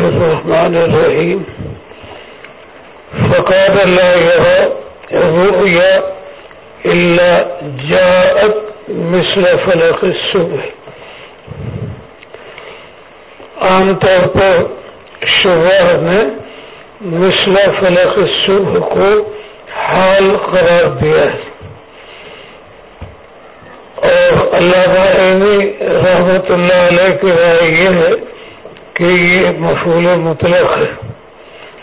الله الرحمن الرحيم فقال لا يرى الرؤيا إلا جاءت مثل فلق الصبح عام طور پر شبہ نے مثل فلق الصبح کو حال قرار دیا ہے. اور اللہ رحمت اللہ علیہ کی رائے یہ ہے کہ یہ مفول مطلق ہے۔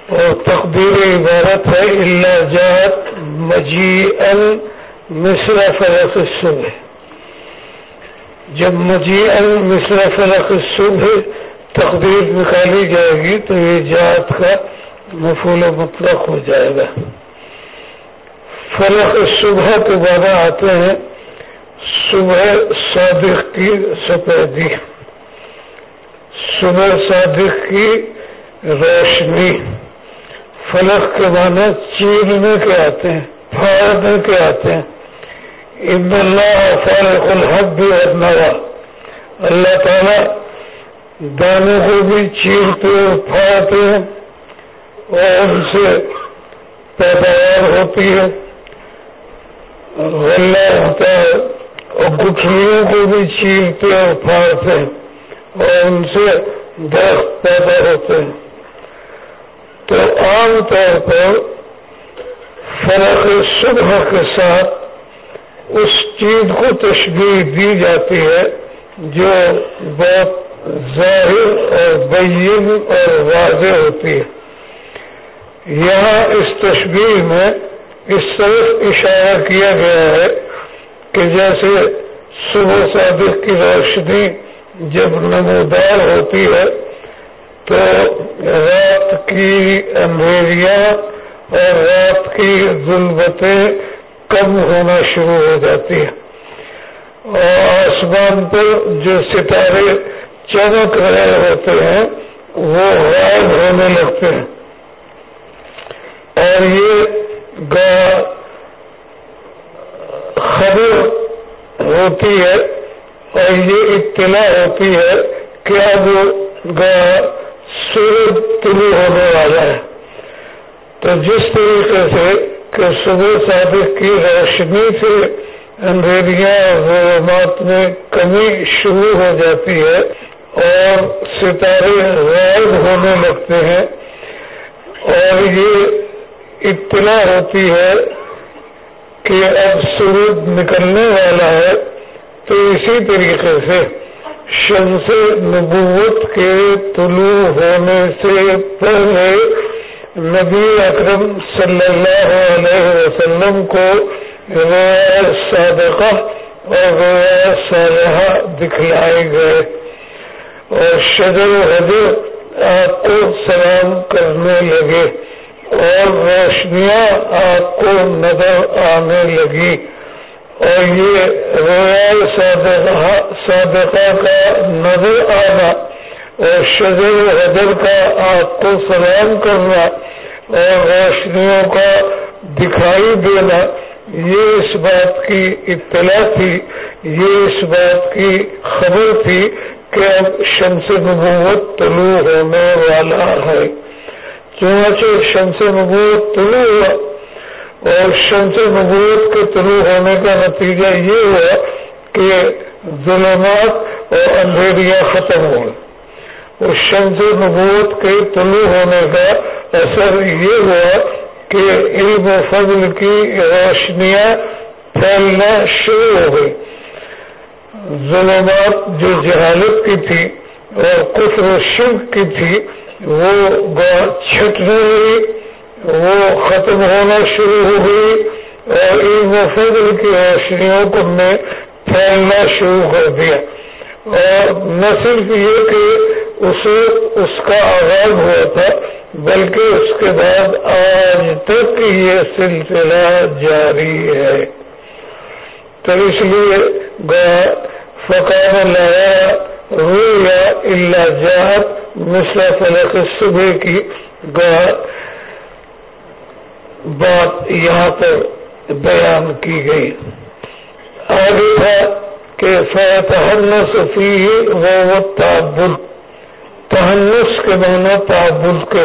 اور تقدیر عبارت ہے اللہ جات مجی ال مصر فلق صبح جب مجی ال مصر فلق صبح تقدیر نکالی جائے گی، تو یہ جات کا مفول مطلق ہو جائے گا۔ فلق صبح کے بعد آتے ہیں، صبح صادق کی سفیدی صبح صادق کی روشنی۔ فلق کے معنی چیرنے کے آتے ہیں؟ پھاڑنے کے آتے ہیں؟ ابن اللہ فالق الحق بھی اللہ تعالی دانوں کو بھی چیرتے اور پھاڑتے ہیں اور ان سے پیداوار ہوتی ہے۔ غلہ ہوتا ہے اور گٹھلیوں کو بھی چیرتے اور پھاڑتے ہیں۔ اور ان سے درخت پیدا ہوتے ہیں۔ تو عام طور پر فرق صبح کے ساتھ اس چیز کو تشبیح دی جاتی ہے جو بہت ظاہر اور بین اور واضح ہوتی ہے۔ یہاں اس تشبیح میں اس طرف اشارہ کیا گیا ہے کہ جیسے صبح صادق کی روشنی جب نمودار ہوتی ہے تو رات کی اندھیریاں اور رات کی ظلمتیں کم ہونا شروع ہو جاتی ہیں۔ اور آسمان پر جو ستارے چمک رہے ہوتے ہیں، وہ غائب ہونے لگتے ہیں۔ اور یہ گا خبر ہوتی ہے اور یہ اطلاع ہوتی ہے کہ اب سورج طلوع ہونے والا ہے۔ تو جس طریقے سے کہ صبح صادق کی روشنی سے اندھیریاں ظلمات میں کمی شروع ہو جاتی ہے اور ستارے غائب ہونے لگتے ہیں اور یہ اطلاع ہوتی ہے کہ اب سورج نکلنے والا ہے۔ تو اسی طریقے سے شمس نبوت کے طلوع ہونے سے پہلے نبی اکرم صلی اللہ علیہ وسلم کو صادقہ اور صالحہ دکھلائے گئے۔ اور شجر حضر آپ کو سلام کرنے لگے اور روشنیاں آپ کو نظر آنے لگی اور یہ رویال صادقہ کا نظر آنا اور شجر حضر کا آپ کو سلام کرنا اور روشنیوں کا دکھائی دینا، یہ اس بات کی اطلاع تھی، یہ اس بات کی خبر تھی کہ اب شمس نبوت طلوع ہونے والا ہے۔ چنانچہ شمس نبوت طلوع ہوا۔ اور شمس نبوت کے طلوع ہونے کا نتیجہ یہ ہوا کہ ظلمات اور اندھیریاں ختم ہوئے اور شمس نبوت کے طلوع ہونے کا اثر یہ ہوا کہ علم و فضل کی روشنیاں پھیلنا شروع ہو گئی۔ ظلمات جو جہالت کی تھی اور کفر و شب کی تھی، وہ چھٹنے لگی۔ وہ ختم ہونا شروع ہو گئی اور علم و فضل کی روشنیوں کو نے پھیلنا شروع کر دیا۔ اور نہ صرف یہ کہ اسے اس کا آغاز ہوا تھا، بلکہ اس کے بعد آج تک یہ سلسلہ جاری ہے۔ تو اس لیے فقان لایا رویا اللہ جات مسئلہ فلق صبح کی گاہ بات یہاں پر بیان کی گئی۔ آگے تھا کہ فیت صفی وہ تعبد تہنس کے معنی تعبد کے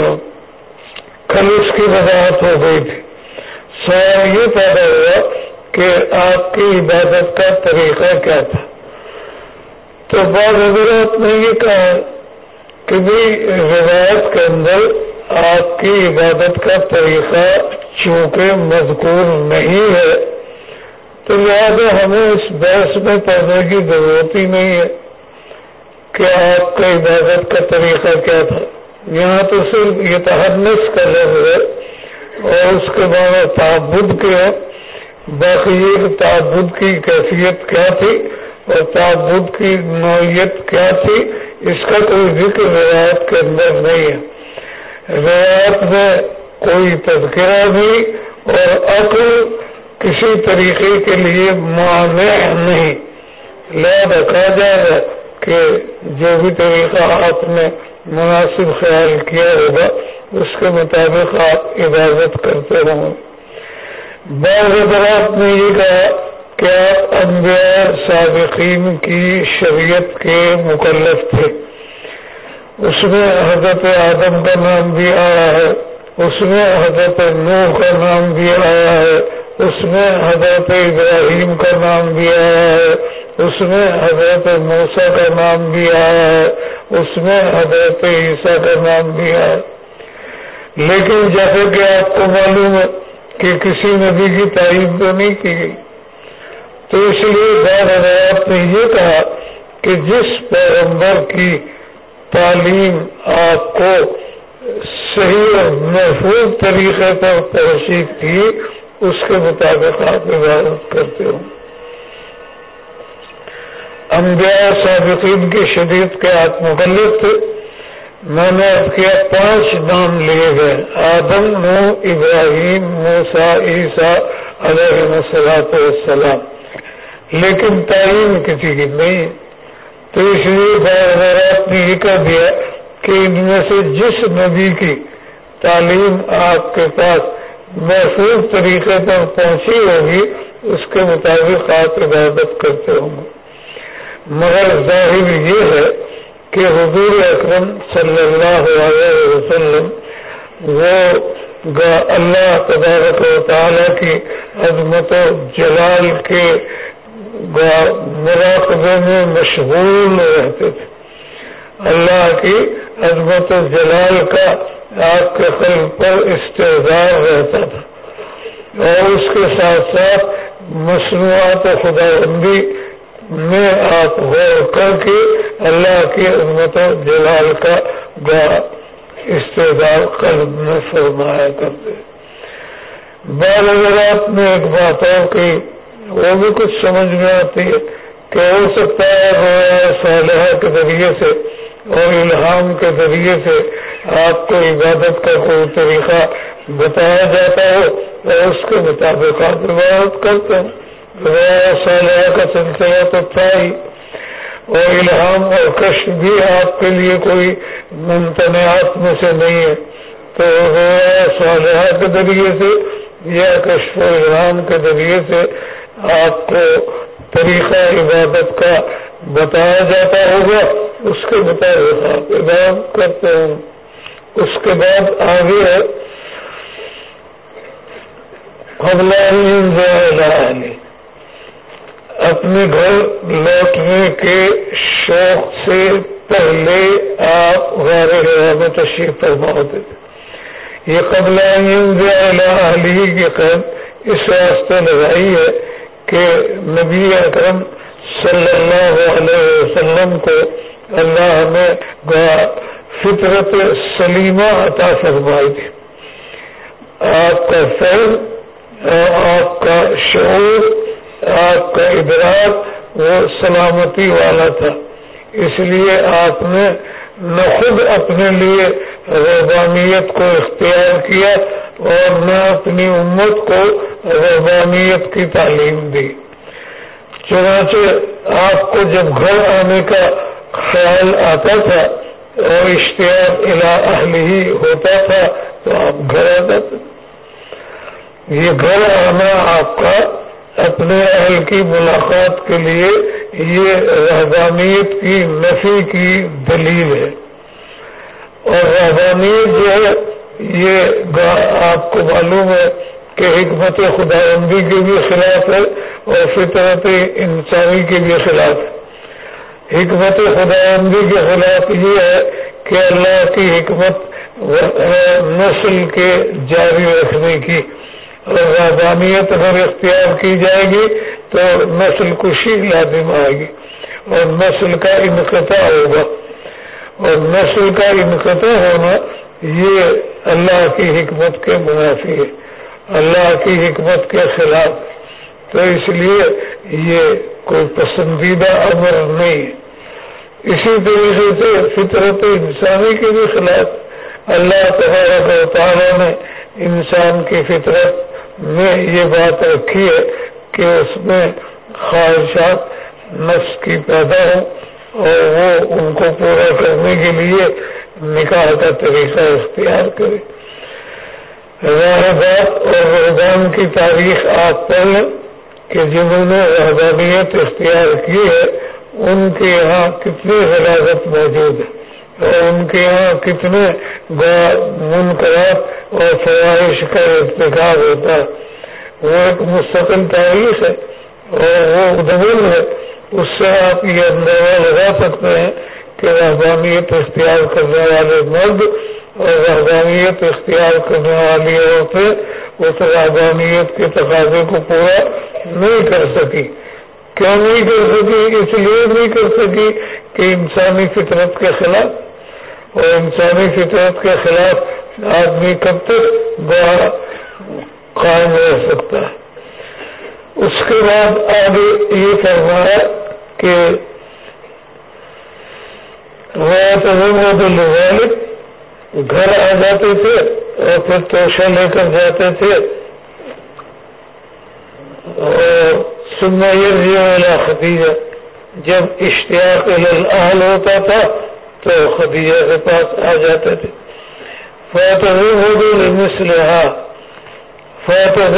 کل کی وضاحت ہو گئی تھی۔ سوال یہ پیدا ہوا کہ آپ کی عبادت کا طریقہ کیا تھا۔ تو بعض حضرات نے یہ کہا کہ بھی روایت کے اندر آپ کی عبادت کا طریقہ چونکہ مذکور نہیں ہے، تو لہٰذا ہمیں اس بحث میں پڑھنے کی ضرورت ہی نہیں ہے کہ آپ کا عبادت کا طریقہ کیا تھا۔ یہاں تو صرف یہ تحمس کر رہے ہوئے اور اس کے بعد تعبد کے باقی یہ تعبد کی کیفیت کیا تھی اور تعبد کی نوعیت کیا تھی، اس کا کوئی ذکر روایت کے اندر نہیں ہے۔ روایت میں کوئی تذکرہ نہیں اور عقل کسی طریقے کے لیے معنی نہیں۔ لہٰذا کہا جائے گا کہ جو بھی طریقہ آپ نے مناسب خیال کیا ہوگا، اس کے مطابق آپ عبادت کرتے رہو۔ بعض حضرات نے یہ کہا کہ آپ انبیاء سابقین کی شریعت کے مکلف تھے۔ اس میں حضرت آدم کا نام بھی آیا ہے، اس میں حضرت نوح کا نام بھی آیا ہے، اس میں حضرت ابراہیم کا نام بھی آیا ہے، اس میں حضرت موسا کا نام بھی آیا ہے، اس میں حضرت عیسیٰ کا نام بھی آیا لیکن جیسے کہ آپ کو معلوم ہے کہ کسی نبی کی تعریف تو نہیں کی گئی۔ تو اس لیے بار حضرات نے یہ کہا کہ جس پیغمبر کی تعلیم آپ کو صحیح اور محفوظ طریقے پر توسیع تھی اس کے مطابق آپ عبادت کرتے ہوں۔ انبیاء صادقین کی شدید کے آپ مغلط تھے میں نے اب کیا پانچ نام لیے گئے آدم نو ابراہیم موسا عیسیٰ علیہ مسلاط والسلام۔ لیکن تعین کسی کی نہیں۔ تو اس لیے بار نے یہ کہہ دیا کہ ان میں سے جس نبی کی تعلیم آپ کے پاس محفوظ طریقے پر پہنچی ہوگی، اس کے مطابق آپ عبادت کرتے ہوں گے۔ مگر ظاہر یہ ہے کہ حضور اکرم صلی اللہ علیہ وسلم وہ اللہ تبارک و تعالی کی عظمت و جلال کے مراقبے میں مشغول رہتے تھے۔ اللہ کی عظمت و جلال کا آپ کے قلب پر استحصال رہتا تھا۔ اور اس کے ساتھ ساتھ مصنوعات خدا بندی میں آپ غور کر کے اللہ کی عظمت و جلال کا استعداد قلب میں فرمایا کرتے۔ بال اگر آپ نے ایک بات اور کی وہ بھی کچھ سمجھ میں آتی ہے کہ ہو سکتا ہے صالحہ کے ذریعے سے اور الہام کے ذریعے سے آپ کو عبادت کا کوئی طریقہ بتایا جاتا ہو اور اس کے مطابق آپ عبادت کرتے ہیں۔ کا سلسلہ تو تھا ہی۔ اور الہام اور کشف بھی آپ کے لیے کوئی ممتنعات میں سے نہیں ہے۔ تو صالحہ کے ذریعے سے یا کشف و الہام کے ذریعے سے آپ کو طریقہ عبادت کا بتایا جاتا ہوگا، اس کے مطابق آپ عبادت کرتے ہیں۔ اس کے بعد آگے ہے حملہ اپنے گھر لوٹنے کے شوق سے پہلے آپ غیر میں تشریف فرما ہوتے یہ قبل علی کی قید اس واسطے لگائی ہے کہ نبی اکرم صلی اللہ علیہ وسلم کو اللہ نے فطرت سلیمہ عطا فرمائی تھی۔ آپ کا فیض، آپ کا شعور، آپ کا ادراک، وہ سلامتی والا تھا۔ اس لیے آپ نے نہ خود اپنے لیے ربانیت کو اختیار کیا اور نہ اپنی امت کو ربانیت کی تعلیم دی۔ چنانچہ آپ کو جب گھر آنے کا خیال آتا تھا اور اشتہار اہل ہی ہوتا تھا تو آپ گھر آتا تھا یہ گھر آنا آپ کا اپنے اہل کی ملاقات کے لیے یہ رحبانیت کی نفی کی دلیل ہے۔ اور رحبانیت جو ہے، یہ آپ کو معلوم ہے کہ حکمت خدا بندی کے بھی خلاف ہے اور فطرت انسانی کے بھی خلاف ہے۔ حکمت خدا بندی کے خلاف یہ ہے کہ اللہ کی حکمت نسل کے جاری رکھنے کی۔ اور اگر اختیار کی جائے گی تو نسل کشی لازم آئے گی اور نسل کا انقطاع ہوگا۔ اور نسل کا انقطاع ہونا یہ اللہ کی حکمت کے منافی ہے۔ اللہ کی حکمت کے خلاف۔ تو اس لیے یہ کوئی پسندیدہ امر نہیں ہے۔ اسی طریقے سے فطرت انسانی کے بھی خلاف اللہ تبارک و تعالیٰ نے انسان کی فطرت میں یہ بات رکھی ہے کہ اس میں خواہشات نفس کی پیدا ہو اور وہ ان کو پورا کرنے کے لیے نکاح کا طریقہ اختیار کرے۔ راہبات اور رحبان کی تاریخ آپ پڑھ کہ جنہوں نے رحبانیت اختیار کی ہے، ان کے یہاں کتنی غلاظت موجود ہے۔ اور ان کے یہاں کتنے منقرات اور فوائش کا ارتقاب ہوتا ہے۔ وہ ایک مستقل تاریخ ہے اور وہ دبل ہے۔ اس سے آپ یہ اندازہ لگا سکتے ہیں کہ رحبانیت اختیار کرنے والے مرد اور رحبانیت اختیار کرنے والی عورتیں اس رحبانیت کے تقاضے کو پورا نہیں کر سکی۔ کیوں نہیں کر سکی؟ اس لیے نہیں کر سکی کہ انسانی فطرت کے خلاف اور انسانی فطرت کے خلاف آدمی کب تک بڑا قائم رہ سکتا ہے۔ اس کے بعد آگے یہ فرمایا کہ گھر آ جاتے تھے اور پھر توشا لے کر جاتے تھے۔ اور سنیا خدیجہ، جب اشتیاق اہل ہوتا تھا تو خدیجہ کے پاس آ جاتے تھے۔ فاتح مسلحہ فاتح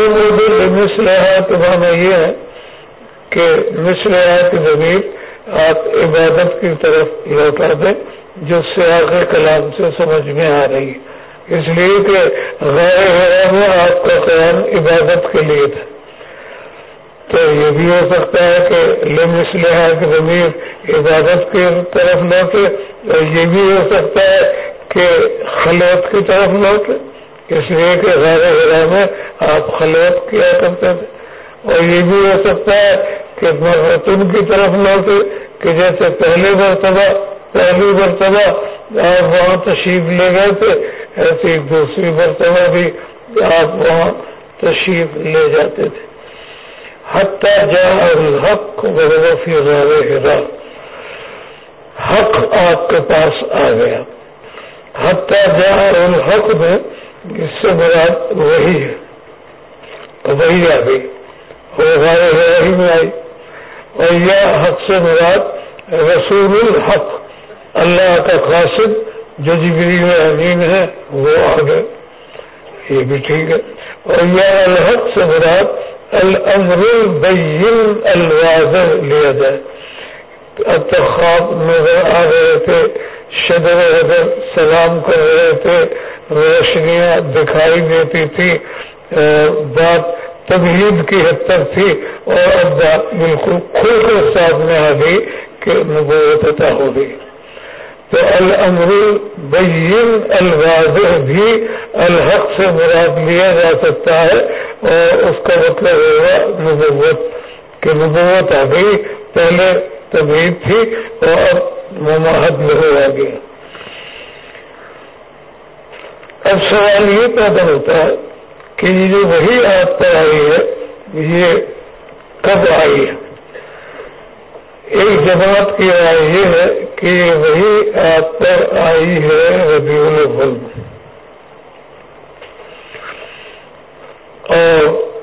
مسلحہ کے معنی یہ ہے کہ مسلحہ کی زمین آپ عبادت کی طرف لوٹا دیں، جو سیاق کلام سے سمجھ میں آ رہی ہے۔ اس لیے کہ غیر میں آپ کا قیام عبادت کے لیے تھا۔ تو یہ بھی ہو سکتا ہے کہ لم اسلحہ کی زمین عبادت کی طرف لوٹے اور یہ بھی ہو سکتا ہے کہ خلوت کی طرف لوٹے۔ اس لیے کہ غیر میں آپ خلوت کیا کرتے تھے۔ اور یہ بھی ہو سکتا ہے کہ مرتن کی طرف لوٹے کہ جیسے پہلے مرتبہ، پہلی مرتبہ آپ وہاں تشریف لے گئے تھے، ایسی دوسری مرتبہ بھی آپ وہاں تشریف لے جاتے تھے۔ حتیٰ جا الحق فی ہرا حق آپ کے پاس آ گیا. حتیٰ جا الحق میں اس سے مراد وہی ہے. وہی آ گئی. میں آئی. اور یہ حق سے مراد رسول الحق. اللہ کا قاصد جو جبریل امین ہے، وہ آ گئے. یہ بھی ٹھیک ہے. اور یہ الحق سے مراد الامر البین الواضح لیا جائے۔ اب تک خواب نظر آ رہے تھے شدر ادر سلام کر رہے تھے، روشنیاں دکھائی دیتی تھی بات تبہید کی حد تک تھی۔ اور اب بات بالکل کھل کر سامنے آ گئی کہ نبوت عطا ہو گئی۔ تو الامر بین الواضح بھی الحق سے مراد لیا جا سکتا ہے۔ اور کا مطلب ہوگا نبوت، کہ نبوت آ گئی، پہلے تبہید تھی اور اب مماحد میں ہو آ گیا اب سوال یہ پیدا ہوتا ہے کہ یہ جو وہی آپ پر آئی ہے، یہ کب آئی ہے؟ ایک جماعت کی رائے یہ ہے کہ وہی آپ پر آئی ہے ربیع الاول۔ اور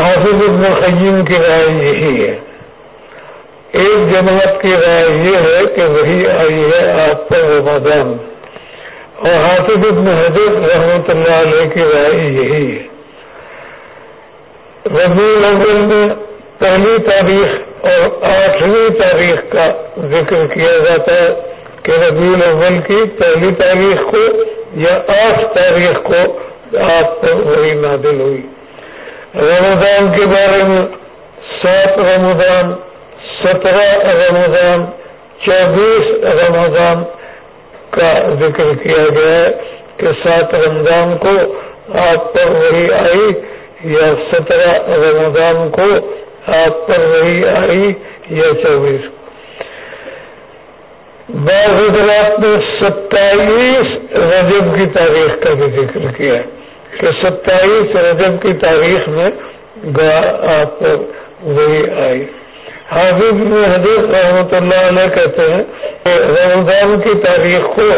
حافظ ابن خیم کی رائے یہی ہے۔ ایک جماعت کی رائے یہ ہے کہ وہی آئی ہے آپ پر رمضان اور حافظ ابن حضرت رحمت اللہ علیہ کی رائے یہی ہے۔ ربیع الاول میں پہلی تاریخ اور آٹھویں تاریخ کا ذکر کیا جاتا ہے کہ ربیع الاول کی پہلی تاریخ کو یا آٹھ تاریخ کو آپ پر وہی نادل ہوئی۔ رمضان کے بارے میں سات رمضان، سترہ رمضان، چوبیس رمضان کا ذکر کیا گیا ہے کہ سات رمضان کو آپ پر وہی آئی یا سترہ رمضان کو آپ پر وہی آئی یا چوبیس۔ بعض حضرات نے ستائیس رجب کی تاریخ کا بھی ذکر کیا۔ کہ ستائیس رجب کی تاریخ میں آپ وہی آئی۔ حافظ میں حضرت رحمۃ اللہ علیہ کہتے ہیں کہ رمضان کی تاریخ کو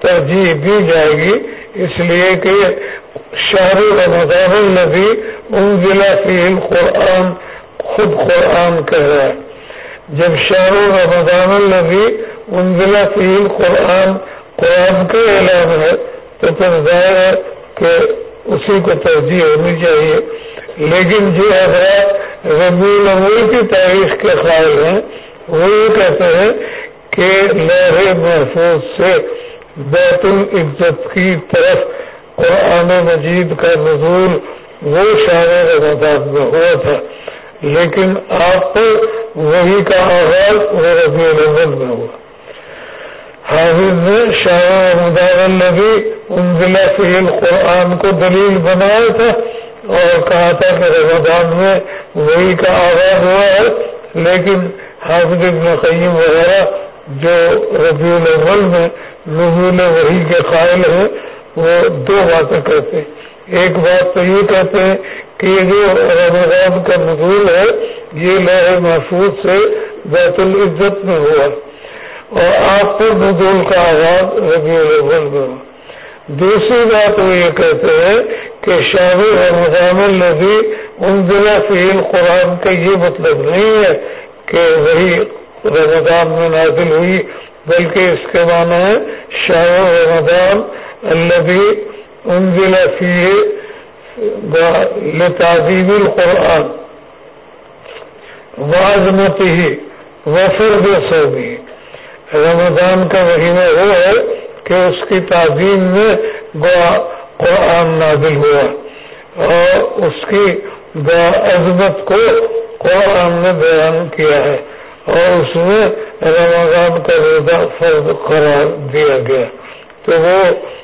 ترجیح دی جائے گی، اس لیے کہ شہر رمضان النبی ان ضلع فیم قرآن خود قرآن کہہ رہا ہے۔ جب شہر رمضان النبی ان ضلع فیم قرآن قرآن کا اعلان ہے، تو پھر ظاہر ہے کہ اسی کو ترجیح ہونی چاہیے۔ لیکن جو حضرات ربی الاول کی تاریخ کے قائل ہیں، وہ یہ کہتے ہیں کہ لہر محفوظ سے بیت العزت کی طرف قرآن مجید کا نزول وہ شاعر رمضان میں ہوا تھا۔ لیکن آپ کو وہی کا آغاز وہ ربی الاول میں ہوا۔ حافظ نے شاعر النبی ان قرآن کو دلیل بنایا تھا اور کہا تھا کہ رمضان میں وہی کا آغاز ہوا ہے، لیکن حافظ ابن قیم وغیرہ جو ربیع الاول میں نزول وحی کے قائل ہیں، وہ دو باتیں کہتے ہیں۔ ایک بات تو یہ کہتے ہیں کہ جو رمضان کا نزول ہے، یہ لوہ محفوظ سے بیت العزت میں ہوا۔ اور آپ کو نزول کا آغاز ربیع الاول میں دوسری بات وہ یہ کہتے ہیں کہ شاہ رمضان النبی ان ضلع فیل قرآن کا یہ مطلب نہیں ہے کہ وہی رمضان میں نازل ہوئی، بلکہ اس کے معنی ہے شاہ رمضان النبی ان ضلع فی القرآن۔ وازمت ہی وفر سو بھی رمضان کا مہینہ وہ ہے کہ اس کی تعظیم میں قرآن نازل ہوا اور اس کی عظمت کو قرآن نے بیان کیا ہے اور اس میں رمضان کا روزہ فرض قرار دیا گیا تو وہ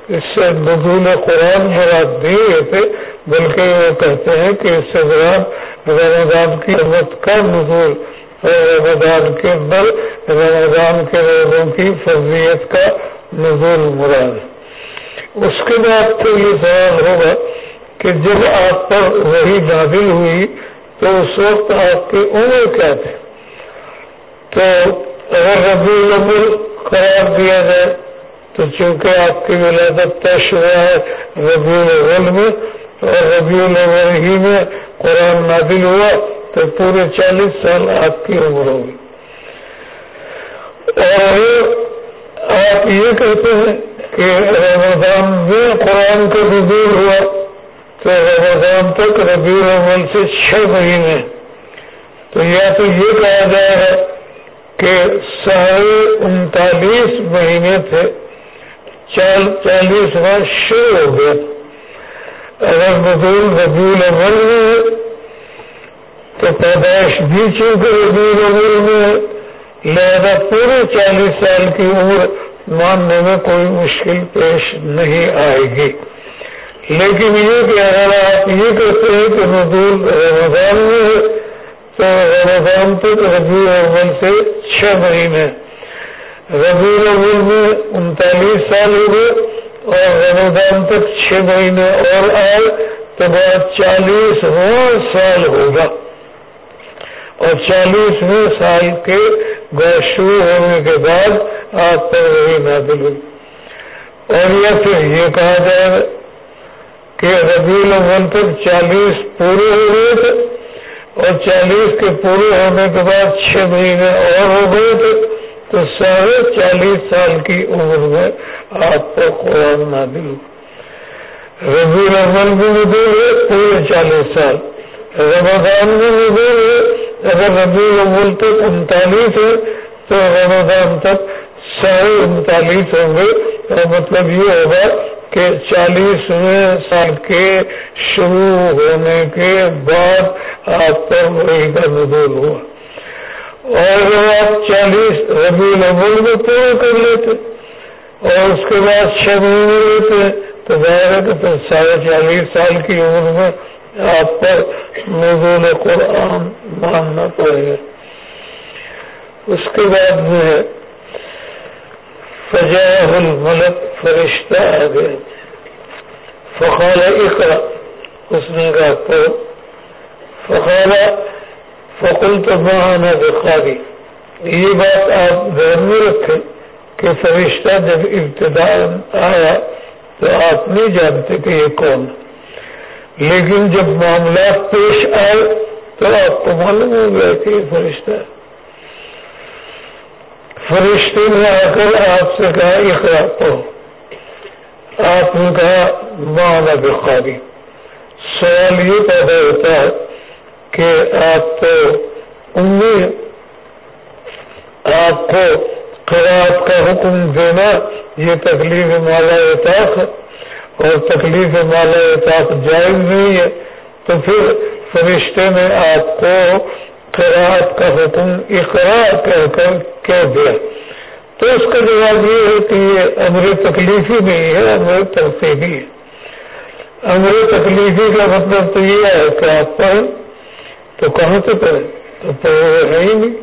اس سے نزول قرآن مراد دیے تھے، بلکہ وہ کہتے ہیں کہ اس سے دوران رمضان کی عظمت کا نزول رمضان کے اندر رمضان کے روزوں کی فضیت کا نزول مراد اس کے بعد تو یہ سوال ہوگا کہ جب آپ پر وہی نازل ہوئی تو اس وقت آپ کی عمر کیا تھی؟ تو اگر ربی الاول قرار دیا جائے تو چونکہ آپ کی ولادت طے ہوا ہے ربی الاول میں اور ربی الاول ہی میں قرآن نازل ہوا تو پورے چالیس سال آپ کی عمر ہوگی۔ اور آپ یہ کہتے ہیں کہ رمضان میں قرآن کا نزول ہوا۔ تو رمضان تک ربیع الاول سے چھ مہینے۔ تو یا تو یہ کہا جائے گا کہ ساڑھے انتالیس مہینے تھے۔ چالیس ماہ شروع ہو گیا اگر نزول ربیع الاول میں تو پیدائش بھی چونکہ ربیع الاول میں لہذا پورے چالیس سال کی عمر ماننے میں کوئی مشکل پیش نہیں آئے گی۔ لیکن یہ کہ اگر آپ یہ کہتے ہیں کہ نزول رمضان میں ہے، تو رمضان تک ربیع اول سے چھ مہینے ربیع اول میں انتالیس سال ہو گئے اور رمضان تک چھ مہینے اور آئے، تو بعد چالیس سال ہوگا۔ اور چالیسویں سال کے شروع ہونے کے بعد آپ پر وہی نازل ہوئی۔ اور یا پھر یہ کہا جائے کہ ربیع الاول تک چالیس پورے ہو گئے تھے اور چالیس کے پورے ہونے کے بعد چھ مہینے اور ہو گئے تھے، تو ساڑھے چالیس سال کی عمر میں آپ پر قرآن نازل ہوئی۔ ربیع الاول بھی مدعو ہے پورے چالیس سال رمضان بھی مدعو ہے اگر ربیع الاول تک انتالیس ہے، تو رمضان تک ساڑھے انتالیس ہوں گے۔ مطلب یہ ہوگا کہ چالیسویں سال کے شروع ہونے کے بعد آپ پر وہی کا نزول ہوا۔ اور اگر آپ چالیس ربی الاول میں پورا کر لیتے، اور اس کے بعد چھ مہینے لیتے، تو ظاہر ہے کہ پھر ساڑھے چالیس سال کی عمر میں آپ پر نزول قرآن ماننا پڑے گا۔ اس کے بعد جو ہے، فجاہ الملک فرشتہ آ گیا فقال اقرا اس نے کہا تو فقال فقل تو مانا بخاری یہ بات آپ ذہن میں رکھیں کہ فرشتہ جب ابتدا آیا تو آپ نہیں جانتے کہ یہ کون لیکن جب معاملات پیش آئے تو آپ کو معلوم ہو گیا کہ فرشتہ ہے۔ فرشتے نے آ کر آپ سے کہا اخرا پڑھو۔ آپ نے کہا، مانا بخاری سوال یہ پیدا ہوتا ہے کہ آپ تو امید آپ کو قرآد کا حکم دینا یہ تکلیف مالا اطاق ہے۔ اور تکلیف مالا اطاق جائز نہیں ہے، تو پھر فرشتے نے آپ کو قرآد کا حکم اقرا کہہ کر کہہ دیا۔ تو اس کا جواب یہ ہے کہ یہ امر تکلیفی نہیں ہے، امر ترسیبی ہے۔ امر تکلیفی کا مطلب تو یہ ہے کہ آپ پڑھیں۔ تو کہاں سے پڑھیں؟ تو پڑھے ہے ہی نہیں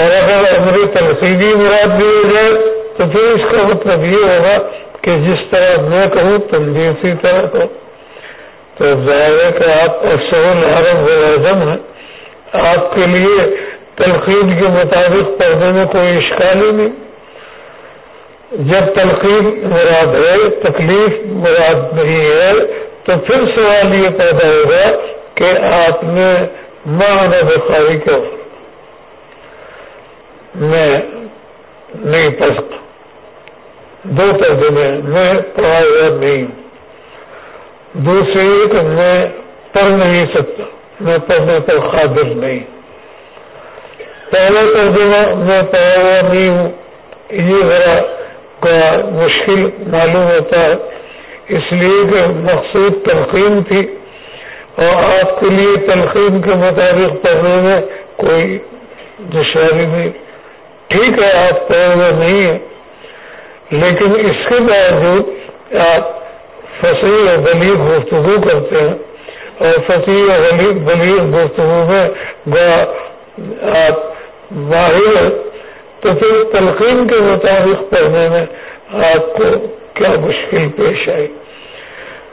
اور اگر امر ترسیبی مراد دی جائے، تو پھر اس کا مطلب یہ ہوگا کہ جس طرح میں کہوں، تم بھی اسی طرح کرو تو ظاہر ہے کہ آپ اصول حرم اعظم ہیں۔ آپ کے لیے تلقین کے مطابق پڑھنے میں کوئی اشکال ہی نہیں۔ جب تلقین مراد ہے، تکلیف مراد نہیں ہے، تو پھر سوال یہ پیدا ہوگا کہ آپ نے ماں بخاری کیا۔ میں نہیں پڑھ سکتا۔ دو ترجمے میں پڑھا ہوا نہیں۔ دوسری کہ میں پڑھ نہیں سکتا۔ میں پڑھنے پر قابل نہیں۔ پہلے ترجمہ میں پڑھا ہوا نہیں ہوں۔ یہ ذرا کا مشکل معلوم ہوتا ہے۔ اس لیے کہ مقصود تلقین تھی۔ اور آپ کے لیے تلقین کے مطابق پڑھنے میں کوئی دشواری نہیں۔ ٹھیک ہے، آپ پڑھے ہوئے نہیں ہیں۔ لیکن اس کے باوجود آپ فصیح اور بلیغ گفتگو کرتے ہیں اور فصیح اور بلیغ گفتگو میں آپ ماہر تو پھر تلقین کے مطابق پڑھنے میں آپ کو کیا مشکل پیش آئی؟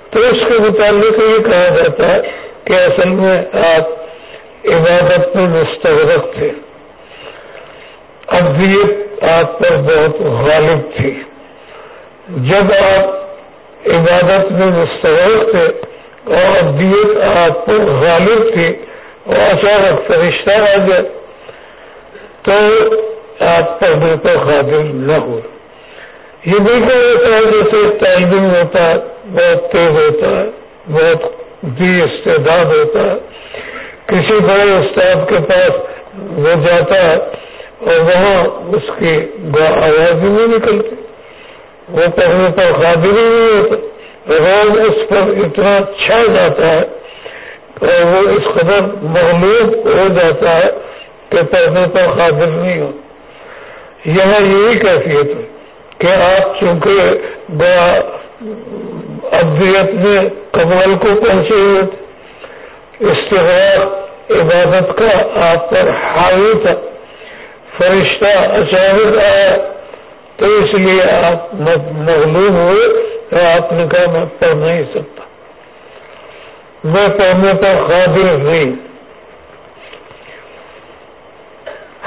تو اس کے متعلق یہ کہا جاتا ہے کہ اصل میں آپ عبادت میں مستغرق تھے۔ ابدیت آپ پر بہت غالب تھی۔ جب آپ عبادت میں مستغرق تھے اور ابدیت آپ پر غالب تھی اور اچانک فرشتہ آ گیا، تو آپ پڑھنے پر قابل نہ ہو یہ بالکل ہوتا ہے جیسے تعلیم ہوتا ہے بہت تیز ہوتا ہے بہت بھی استعداد ہوتا۔ ہے کسی بڑے استاد کے پاس وہ جاتا ہے اور وہاں اس کی آواز ہی نہیں نکلتی وہ پڑھنے پر قابل ہی نہیں ہوتا روز اس پر اتنا چھا جاتا ہے اور وہ اس قدر مغلوب ہو جاتا ہے کہ پڑھنے پر قابل نہیں ہو یہاں یہی کیفیت ہے کہ آپ چونکہ بڑا ابدیت میں کمال کو پہنچے ہوئے تھے استغاق عبادت کا آپ پر حاوی تھا۔ فرشتہ اچانک آیا تو اس لیے آپ مغلوب ہوئے تو آپ نے کہا میں پڑھ نہیں سکتا۔ میں پڑھنے پر قابل نہیں۔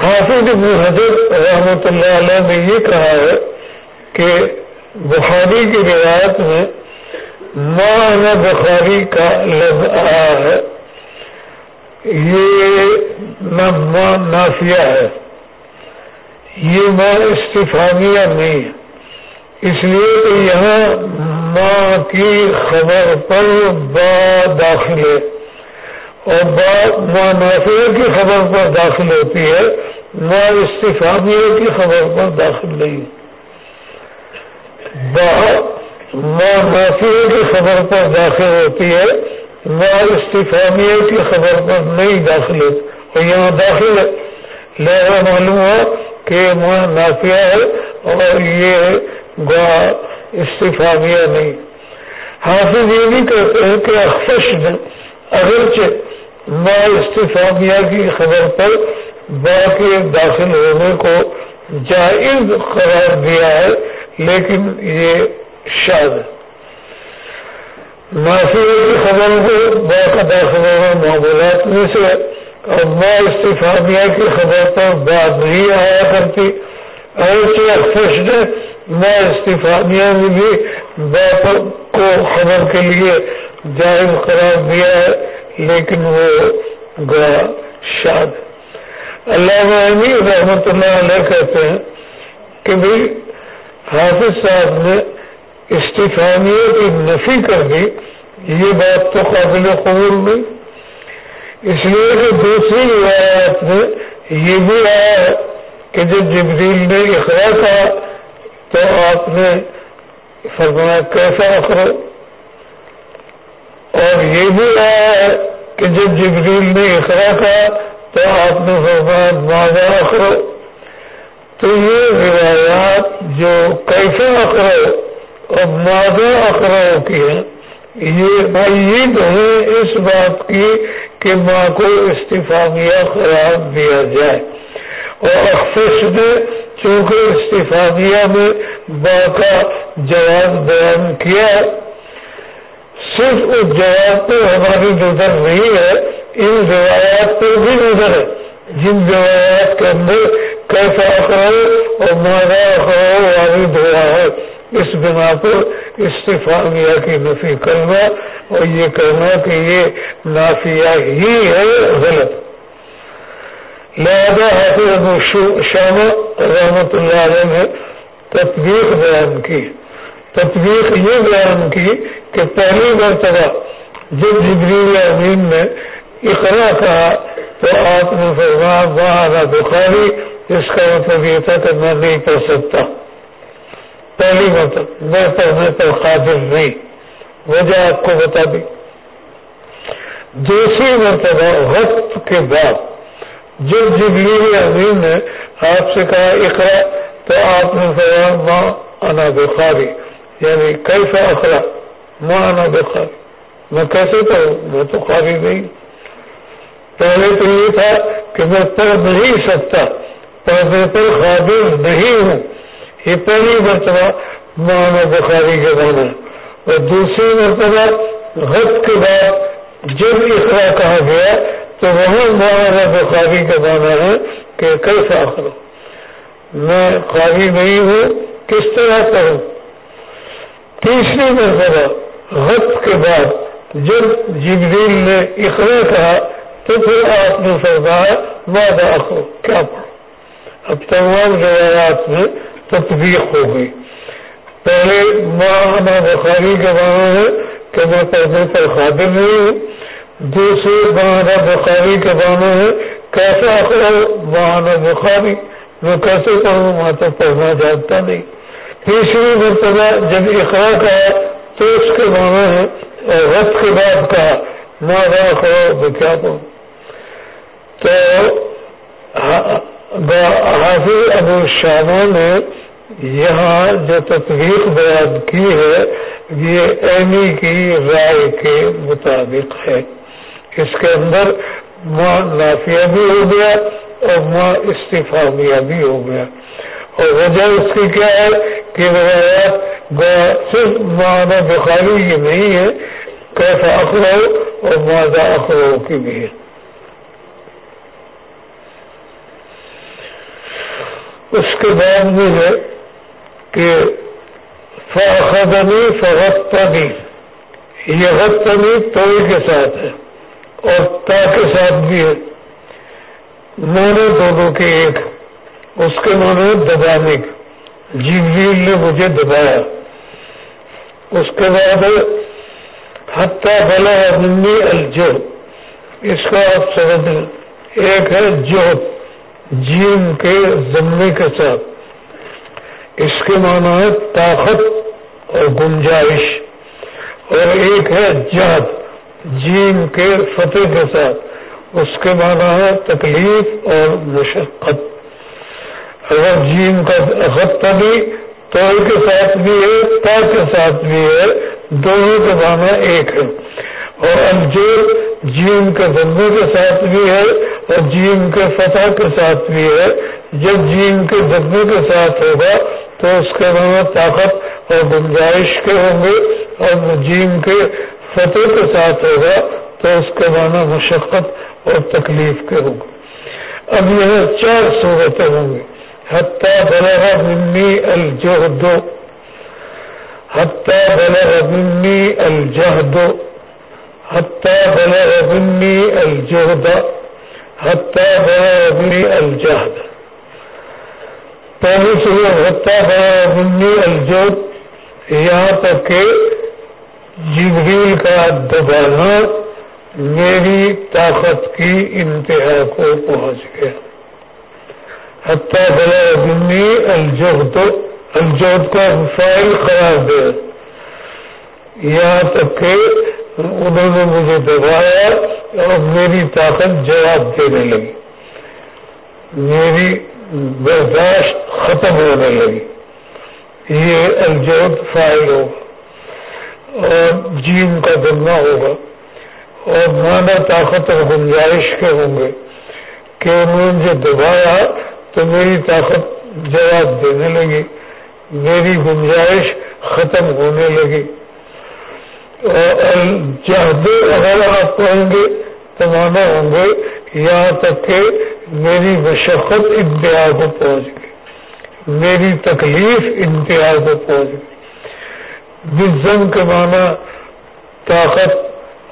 حافظ ابن حضر رحمۃ اللہ علیہ نے یہ کہا ہے کہ بخاری کی روایت میں ماں بخاری کا لفظ آیا ہے۔ یہ نافیہ ہے۔ یہ ماں استفامیہ نہیں ہے۔ اس لیے کہ یہاں ماں کی خبر پر با داخل ہے۔ اور بات نافیہ کی خبر پر داخل ہوتی ہے۔ ما استفامیہ کی خبر پر داخل نہیں۔ ما نافیہ کی خبر پر داخل ہوتی ہے۔ ما استفامیہ کی خبر پر نہیں داخل ہوتی۔ اور یہاں داخل ہے۔ لہذا معلوم ہوا کہ ماں نافیہ ہے اور یہ گوا استفامیہ نہیں۔ حافظ یہ بھی کہتے ہیں کہ اخش نے اگرچہ ماں استفامیہ کی خبر پر با کے داخل ہونے کو جائز قرار دیا ہے، لیکن یہ شاد نافیہ کی خبر کو با کا داخل ہونا معمولات میں سے اور ماں استفامیہ کی خبر پر بات نہیں آیا کرتی۔ اگرچہ اخش نے میں استفادیہ میں بھی باپ کو خبر کے لیے جائز قرار دیا ہے، لیکن وہ گا شاد۔ اللہ امیر رحمت اللہ علیہ کہتے ہیں کہ بھائی حافظ صاحب نے استفانیہ کی نفی کر دی، یہ بات تو قابل قبول نہیں۔ اس لیے کہ دوسری روایات میں یہ بھی آیا کہ جب جبریل نے اخرا کہا تو آپ نے فرمایا، کیسا اخرو اور یہ بھی آیا ہے کہ جب جبریل نے اخرا کہا تو آپ نے فرمایا ماضا اخرو تو یہ روایات جو کیسے اخرو اور ماضا اخرو کی ہے یہ معیب ہے اس بات کی کہ ماں کو استفامیہ قرار دیا جائے۔ اور اخص نے چونکہ استفادیہ میں با کا جواب بیان کیا، صرف اس جواب پہ ہماری نظر نہیں ہے، ان روایات پہ بھی نظر ہے۔ جن روایات کے اندر کیسا کرو اور مانا کرو وارد ہوا ہے۔ اس بنا پر استفامیہ کی نفی کرنا اور یہ کہنا کہ یہ نافیہ ہی ہے غلط۔ لہذا حافظ شام رحمت اللہ علیہ نے تطبیق بیان کی۔ تطبیق یہ بیان کی کہ پہلی مرتبہ جب جبریل امین نے اقرا کہا تو آپ نے فرمایا وہاں بخاری، اس کا مطلب یہ تھا کہ میں نہیں پڑھ سکتا۔ پہلی مرتبہ میں پڑھنے پر قابل نہیں۔ وجہ آپ کو بتا دی دوسری مرتبہ وقت کے بعد جب جبریل امین نے آپ سے کہا اقرا تو آپ نے فرمایا ماں انا بخاری یعنی کیسا اخرا ماں انا بخاری۔ میں کیسے پڑھوں؟ میں تو خالی نہیں۔ پہلے تو یہ تھا کہ میں پڑھ نہیں سکتا، پڑھنے پر قابل نہیں ہوں۔ یہ پہلی مرتبہ مانا بخاری کے بانا اور دوسری مرتبہ غد کے بعد جب اقرا کہا گیا تو وہی مولانا بخاری کا مانا ہے کہ کیسا کرو میں خالی نہیں ہوں، کس طرح کروں تیسری مرتبہ وقت کے بعد جب جبریل نے اخرا کہا تو پھر آپ نے فرمایا مادا آخو کیا پڑھو؟ اب تمام روایات میں تطبیق ہو گئی۔ پہلے ماں بخاری کے معنی ہے کہ میں پڑھنے پر خادم نہیں ہوں دوسرے ماہانہ بخاری کے بانو ہے کیسا کرو ماہانہ بخاری میں کیسے پڑھوں میں تو پڑھنا جانتا نہیں۔ تیسری مرتبہ جب اقرا کہا تو اس کے معنی ہے اور وقت کے بعد کہا نہ کرو میں کیا پڑھوں تو ہاں، حافظ ابو شامہ نے یہاں جو تطبیق بیان کی ہے، یہ اینی کی رائے کے مطابق ہے۔ اس کے اندر ماں نافیہ بھی ہو گیا اور ماں استفامیہ بھی ہو گیا۔ اور وجہ اس کی کیا ہے کہ صرف مانا بخاری کی نہیں ہے کیسا اخرو اور مادہ اخرو کی بھی ہے۔ اس کے بعد بھی ہے کہ فخدنی فغتنی یہ غتنی توئی کے ساتھ ہے اور تا کے ساتھ بھی ہے۔ معنی دونوں کے ایک، اس کے معنی دبانے جیل نے مجھے دبایا۔ اس کے بعد حتیٰ بلا منی الجو اس کا آپ سمجھ ایک ہے جو جیم کے ضمے کے ساتھ۔ اس کے معنی ہے طاقت اور گنجائش۔ اور ایک ہے جہد جیم کے فتح کے ساتھ۔ اس کے معنی ہے تکلیف اور مشقت۔ اگر جیم کا خطہ بھی تو کے ساتھ بھی ہے تا کے ساتھ بھی ہے، دونوں کے معنی ایک ہے اور الجور جیم کے بندے کے ساتھ بھی ہے اور جیم کے فتح کے ساتھ بھی ہے۔ جب جیم کے دبے کے ساتھ ہوگا تو اس کے معنی طاقت اور گنجائش کے ہوں گے۔ اور جیم کے فتح کے ساتھ ہوگا تو اس کے معنی مشقت اور تکلیف کے ہوں گے۔ اب یہ چار صورتیں ہوں گی۔ حتیٰ بلغ منی الجہد۔ حتیٰ بلغ منی الجہد۔ حتیٰ بلغ منی الجہد حتیٰ بلغ منی الجہد پہلی حتیٰ بلغ منی الجہد یہاں تک کہ جبریل کا دبانا میری طاقت کی انتہا کو پہنچ گیا۔ حتیٰ بلا بنی الجہد الجہد کا فائل قرار دے یہاں تک کہ انہوں نے مجھے دبایا اور میری طاقت جواب دینے لگی۔ میری برداشت ختم ہونے لگی۔ یہ الجہد فائل ہوگا اور جیم کا دمنا ہوگا اور مانا طاقت اور گنجائش کے ہوں گے کہ انہوں نے جو دبایا تو میری طاقت جواب دینے لگی، میری گنجائش ختم ہونے لگی۔ اور اگر آپ کہیں گے تو مانا ہوں گے، یہاں تک کہ میری مشقت انتہا کو پہنچ گئی۔ میری تکلیف انتہا کو پہنچ گئی۔ بزم کے معنی طاقت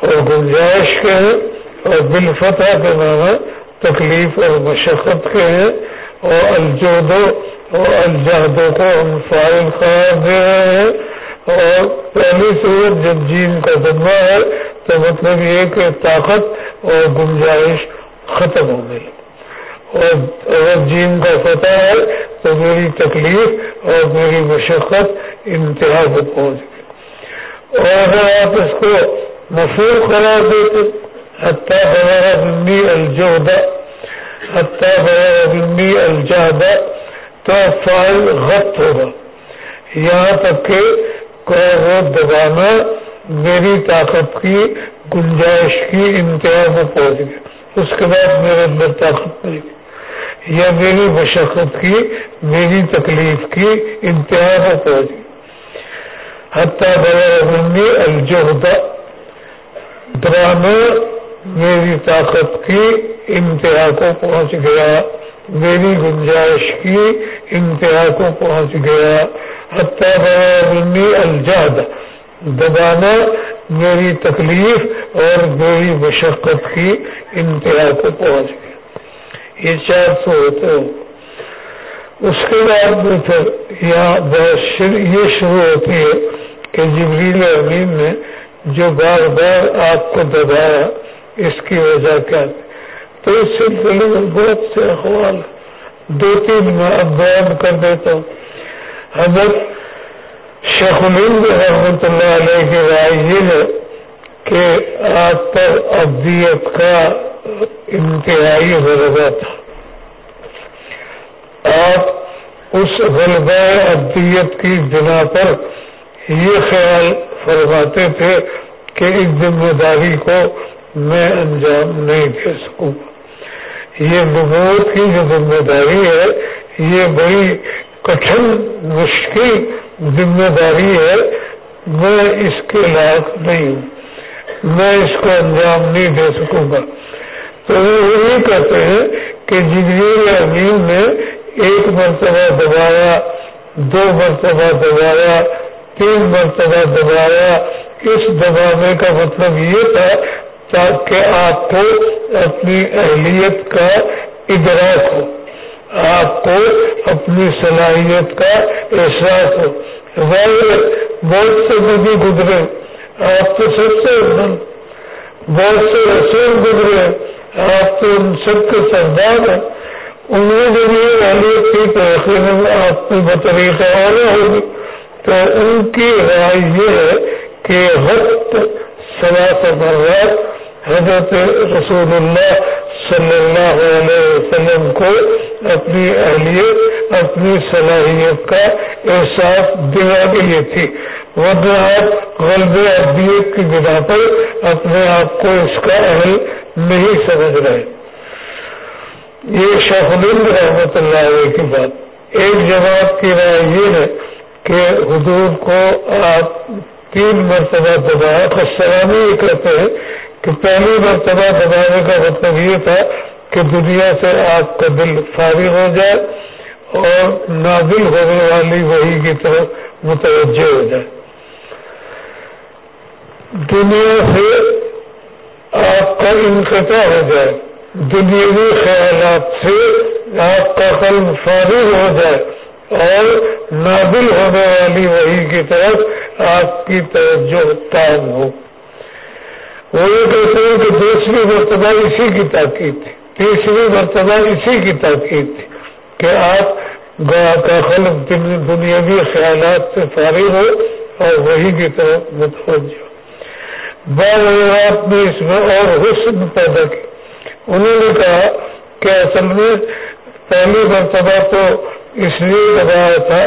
اور گنجائش کے ہیں اور بالفتح کے معنی تکلیف اور مشقت کے ہیں اور الجودو اور الجہدوں کو ہم فائل قرار دے رہے ہیں۔ اور پہلی صورت جب جین کا دبا ہے تو مطلب یہ کہ طاقت اور گنجائش ختم ہو گئی۔ اور اگر جین کا فتح ہے تو میری تکلیف اور میری مشقت انتہا کو پہنچ گئی۔ اور اگر آپ اس کو مفول قرار دیتے، حتیٰ ہمارا بندی الجودہ حتیٰ بندی الجہدہ تو فائل غلط ہوگا۔ یہاں تک کہ وہ دبانا میری طاقت کی گنجائش کی انتہا میں پہنچ گیا اس کے بعد میرے اندر طاقت مل گئی یا میری مشقت کی، میری تکلیف کی انتہا میں پہنچ گئی۔ حتیٰ بڑا الجہدہ ڈرانا میری طاقت کی انتہا کو پہنچ گیا۔ میری گنجائش کی انتہا کو پہنچ گیا۔ حتیٰ بنی الجاد دبانا میری تکلیف اور میری مشقت کی انتہا کو پہنچ گیا۔ یہ چار سو ہوتے ہو اس کے بعد میں پھر یہاں بہت یہ شروع ہوتی ہے کہ جبریل امین نے جو بار بار آپ کو دبایا، اس کی وجہ کیا تو اس سلسلے میں بہت سے اخبار دو تین بیان کر دیتا ہوں۔ حضرت شیخ الند رحمۃ اللہ علیہ کی رائے یہ ہے کہ آپ پر ابدیت کا انتہائی غلبہ تھا۔ آپ اس غلبہ ابدیت کی بنا پر یہ خیال فرماتے تھے کہ اس ذمہ داری کو میں انجام نہیں دے سکوں۔ گا یہ نبوت کی جو ذمہ داری ہے، یہ بڑی کٹن مشکل ذمہ داری ہے۔ میں اس کے لائق نہیں ہوں میں اس کو انجام نہیں دے سکوں گا۔ تو وہ یہی کہتے ہیں کہ جبریل امین نے ایک مرتبہ دبایا، دو مرتبہ دبایا، تین مرتبہ دبایا۔ اس دبانے کا مطلب یہ تھا تاکہ آپ کو اپنی اہلیت کا ادراک ہو۔ آپ کو اپنی صلاحیت کا احساس ہو۔ بہت سے نبی گزرے۔ آپ تو سب سے بہت سے رسول گزرے۔ آپ تو ان سب کے سردار ہیں۔ امید والی تھی تو یقیناً آپ کی بطریق اور ہوگی۔ تو ان کی رائے یہ ہے کہ وقت سوا سے حضرت رسول اللہ صلی اللہ علیہ وسلم کو اپنی اہلیت، اپنی صلاحیت کا احساس دلا لیے تھی۔ ورنہ آپ غلب ابیت کی بنا پر اپنے آپ کو اس کا اہل نہیں سمجھ رہے۔ یہ شہد رحمت اللہ علیہ کی بات۔ ایک جواب کی رائے یہ ہے کہ حضور کو آپ تین مرتبہ دبایا خسرامی یہ کہتے ہیں۔ کہ پہلی مرتبہ دبانے کا مطلب یہ تھا کہ دنیا سے آپ کا دل فارغ ہو جائے اور نادل ہونے والی وہی کی طرف متوجہ ہو جائے۔ دنیا سے آپ کا انقطاع ہو جائے، دنیاوی خیالات سے آپ کا قلب فارغ ہو جائے اور نابل ہونے والی وہی کی طرف آپ کی توجہ تام ہو۔ وہ یہ کہتے ہیں کہ دوسری مرتبہ اسی کی تاکید تھی، تیسری مرتبہ اسی کی تاکید تھی کہ آپ گوا کا خلق دنیاوی خیالات سے فارغ ہو اور وہی کی طرف متوجہ بعض آپ نے اس میں اور حسن پیدا کی۔ انہوں نے کہا کہ اصل میں پہلی مرتبہ تو اس لیے لگایا تھا،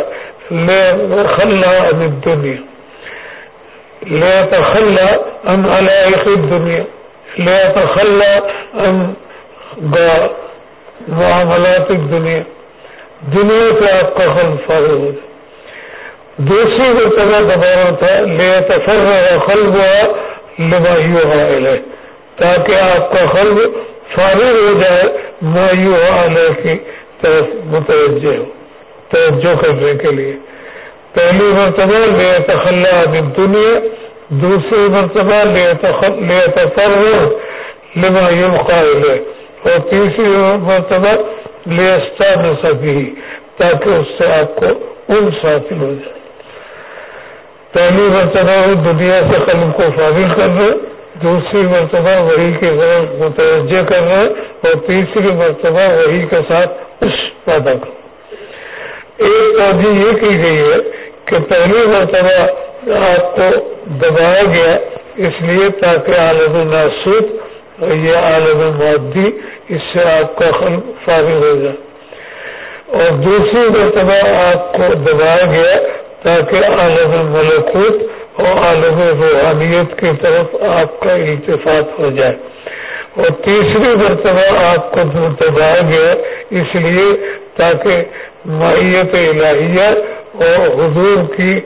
لے خلا ام دنیا لے تخلا ام علائق دنیا لے تخلا ام معاملات دنیا دنیا سے آپ کا خل فارغ ہو جائے. دوسری مرتبہ دبانا تھا لے تفر خل ہوا لباہی تاکہ آپ کا خلب فارغ ہو جائے مایو آنے کی طرف متوجہ ہو، توجہ کرنے کے لیے. پہلی مرتبہ لے تخلا دنیا، دوسری مرتبہ لے تفر لما قائل اور تیسری مرتبہ لے نہ سکی تاکہ اس سے آپ کو ان حاصل ہو جائے۔ پہلی مرتبہ وہ دنیا سے قلم کو فارغ کر رہے، دوسری مرتبہ وہی کے طرف متوجہ کر رہے، اور تیسری مرتبہ وہی کے ساتھ اس پیدا کر ایک توجہ یہ کی گئی ہے کہ پہلی مرتبہ آپ کو دبایا گیا، اس لیے تاکہ عالم ناسود اور یہ عالم معدی اس سے آپ کا خل فارغ ہو جائے۔ اور دوسری مرتبہ آپ کو دبایا گیا تاکہ عالم ملکوت اور عالم روحانیت کی طرف آپ کا التفاط ہو جائے۔ اور تیسری مرتبہ آپ کو دبایا گیا اس لیے تاکہ ماہیت الہیہ اور حضور کی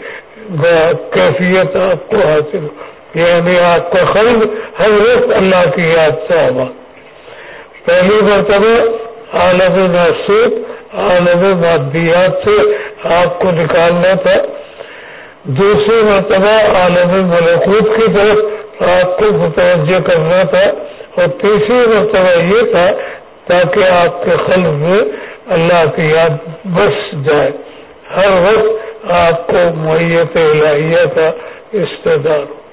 کیفیت آپ کو حاصل ہو۔ یعنی آپ کا خرد ہر وقت اللہ کی یاد سے آبا پہلی مرتبہ عالم محسوس عالم مادیات سے آپ کو نکالنا تھا۔ دوسری مرتبہ عالم ملکوت کی طرف آپ کو متوجہ کرنا تھا۔ اور تیسری مرتبہ یہ تھا تاکہ آپ کے قلب میں اللہ کی یاد بس جائے۔ ہر وقت آپ کو میت الہیہ کا استدار ہو۔